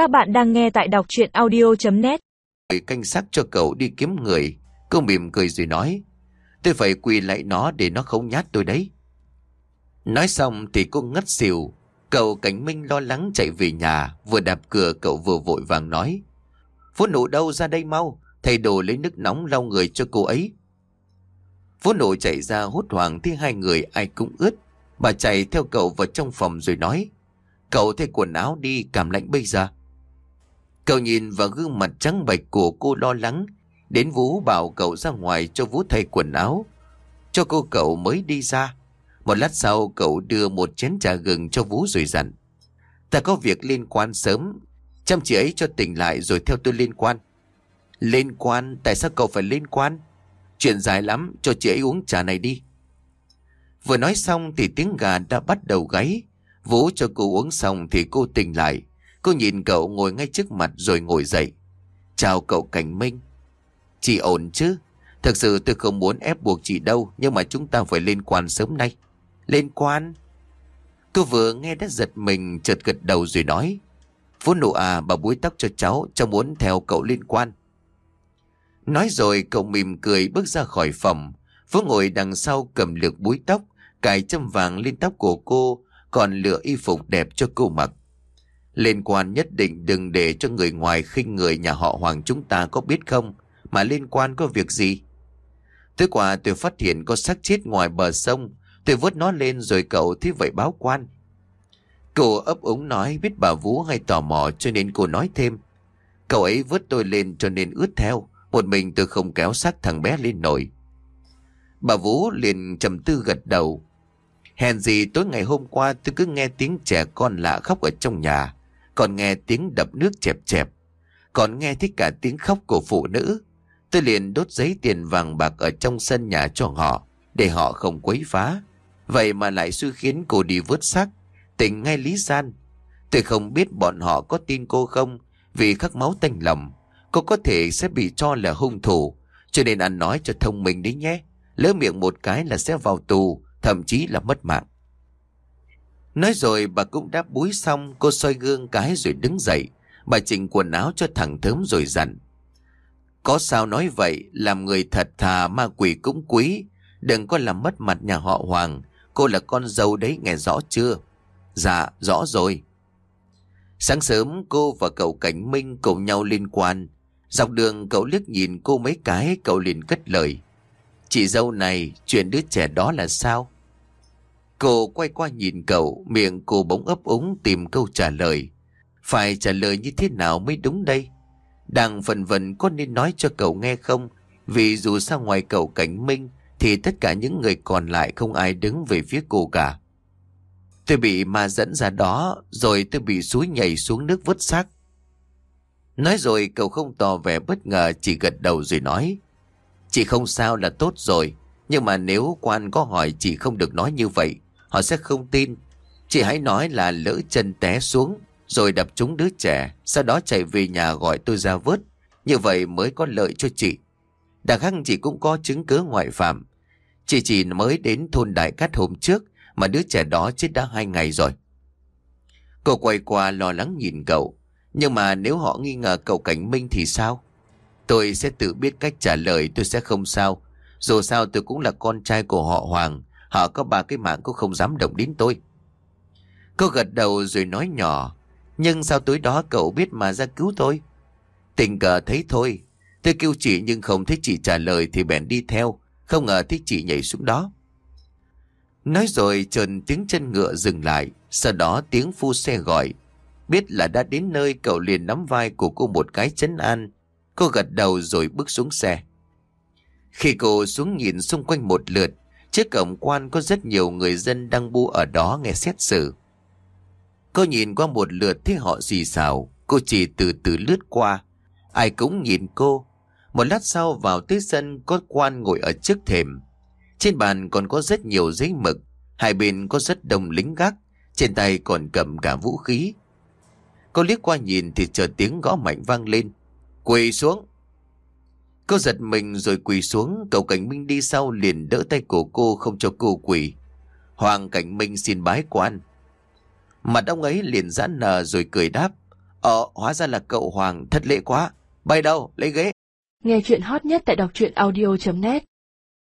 Các bạn đang nghe tại đọc chuyện audio.net canh xác cho cậu đi kiếm người. Cô mỉm cười rồi nói. Tôi phải quỳ lại nó để nó không nhát tôi đấy. Nói xong thì cô ngất xỉu. Cậu Cảnh Minh lo lắng chạy về nhà. Vừa đạp cửa cậu vừa vội vàng nói. Phú nụ đâu ra đây mau. Thầy đồ lấy nước nóng lau người cho cô ấy. Phú nụ chạy ra hốt hoảng thì hai người ai cũng ướt. Bà chạy theo cậu vào trong phòng rồi nói. Cậu thay quần áo đi, cảm lạnh bây giờ. Cậu nhìn vào gương mặt trắng bệch của cô lo lắng. Đến Vũ bảo cậu ra ngoài cho Vũ thay quần áo. Cho cô cậu mới đi ra. Một lát sau cậu đưa một chén trà gừng cho Vũ rồi dặn. Ta có việc liên quan sớm. Chăm chị ấy cho tỉnh lại rồi theo tôi liên quan. Liên quan? Tại sao cậu phải liên quan? Chuyện dài lắm, cho chị ấy uống trà này đi. Vừa nói xong thì tiếng gà đã bắt đầu gáy. Vũ cho cô uống xong thì cô tỉnh lại. Cô nhìn cậu ngồi ngay trước mặt rồi ngồi dậy. Chào cậu Cảnh Minh. Chị ổn chứ? Thực sự tôi không muốn ép buộc chị đâu, nhưng mà chúng ta phải lên quan sớm nay. lên quan? Cô vừa nghe đã giật mình, chợt gật đầu rồi nói. Phú nụ à, bà búi tóc cho cháu, cháu muốn theo cậu liên quan. Nói rồi cậu mỉm cười bước ra khỏi phòng. Phú ngồi đằng sau cầm lược búi tóc, cài châm vàng lên tóc của cô, còn lựa y phục đẹp cho cô mặc. Liên quan nhất định đừng để cho người ngoài khinh người nhà họ Hoàng chúng ta có biết không, mà liên quan có việc gì. Tối qua tôi phát hiện có xác chết ngoài bờ sông, tôi vớt nó lên rồi cậu thế vậy báo quan. Cô ấp úng nói biết bà Vũ hay tò mò cho nên cô nói thêm. Cậu ấy vớt tôi lên cho nên ướt theo, một mình tôi không kéo xác thằng bé lên nổi. Bà Vũ liền trầm tư gật đầu. Hèn gì tối ngày hôm qua tôi cứ nghe tiếng trẻ con lạ khóc ở trong nhà, còn nghe tiếng đập nước chẹp chẹp, còn nghe thấy cả tiếng khóc của phụ nữ. Tôi liền đốt giấy tiền vàng bạc ở trong sân nhà cho họ, để họ không quấy phá. Vậy mà lại suy khiến cô đi vớt xác, tỉnh ngay Lý San. Tôi không biết bọn họ có tin cô không, vì khắc máu tanh lòng. Cô có thể sẽ bị cho là hung thủ, cho nên ăn nói cho thông minh đấy nhé. Lỡ miệng một cái là sẽ vào tù, thậm chí là mất mạng. Nói rồi bà cũng đáp búi xong, cô soi gương cái rồi đứng dậy. Bà chỉnh quần áo cho thẳng thớm rồi dặn. Có sao nói vậy, làm người thật thà ma quỷ cũng quý. Đừng có làm mất mặt nhà họ Hoàng. Cô là con dâu đấy nghe rõ chưa? Dạ, rõ rồi. Sáng sớm cô và cậu Cảnh Minh cùng nhau liên quan. Dọc đường cậu liếc nhìn cô mấy cái, cậu liền cất lời. Chị dâu này, chuyện đứa trẻ đó là sao? Cô quay qua nhìn cậu, miệng cô bỗng ấp úng tìm câu trả lời. Phải trả lời như thế nào mới đúng đây? Đang phần vần có nên nói cho cậu nghe không? Vì dù sao ngoài cậu cảnh minh, thì tất cả những người còn lại không ai đứng về phía cô cả. Tôi bị ma dẫn ra đó, rồi tôi bị suối nhảy xuống nước vứt xác. Nói rồi cậu không tỏ vẻ bất ngờ, chỉ gật đầu rồi nói. Chị không sao là tốt rồi, nhưng mà nếu quan có hỏi chị không được nói như vậy, họ sẽ không tin. Chị hãy nói là lỡ chân té xuống, rồi đập trúng đứa trẻ, sau đó chạy về nhà gọi tôi ra vớt. Như vậy mới có lợi cho chị. Đặc hăng chị cũng có chứng cứ ngoại phạm. Chị chỉ mới đến thôn Đại Cát hôm trước, mà đứa trẻ đó chết đã hai ngày rồi. Cô quay qua lo lắng nhìn cậu. Nhưng mà nếu họ nghi ngờ cậu Cảnh Minh thì sao? Tôi sẽ tự biết cách trả lời tôi sẽ không sao. Dù sao tôi cũng là con trai của họ Hoàng. Họ có ba cái mạng cũng không dám động đến tôi. Cô gật đầu rồi nói nhỏ. Nhưng sao tối đó cậu biết mà ra cứu tôi? Tình cờ thấy thôi. Tôi kêu chị nhưng không thấy chị trả lời thì bèn đi theo. Không ngờ thấy chị nhảy xuống đó. Nói rồi trần tiếng chân ngựa dừng lại. Sau đó tiếng phu xe gọi. Biết là đã đến nơi cậu liền nắm vai của cô một cái chấn an. Cô gật đầu rồi bước xuống xe. Khi cô xuống nhìn xung quanh một lượt, trước cổng quan có rất nhiều người dân đang bu ở đó nghe xét xử. Cô nhìn qua một lượt thấy họ xì xào, cô chỉ từ từ lướt qua. Ai cũng nhìn cô. Một lát sau vào tới sân có quan ngồi ở trước thềm. Trên bàn còn có rất nhiều giấy mực, hai bên có rất đông lính gác, trên tay còn cầm cả vũ khí. Cô liếc qua nhìn thì chờ tiếng gõ mạnh vang lên. Quỳ xuống. Cô giật mình rồi quỳ xuống, cậu Cảnh Minh đi sau liền đỡ tay của cô không cho cô quỳ. Hoàng Cảnh Minh xin bái quan. Mặt ông ấy liền giãn nở rồi cười đáp. Ờ, hóa ra là cậu Hoàng, thất lễ quá. Bay đâu, lấy ghế. Nghe chuyện hot nhất tại đọc truyện audio.net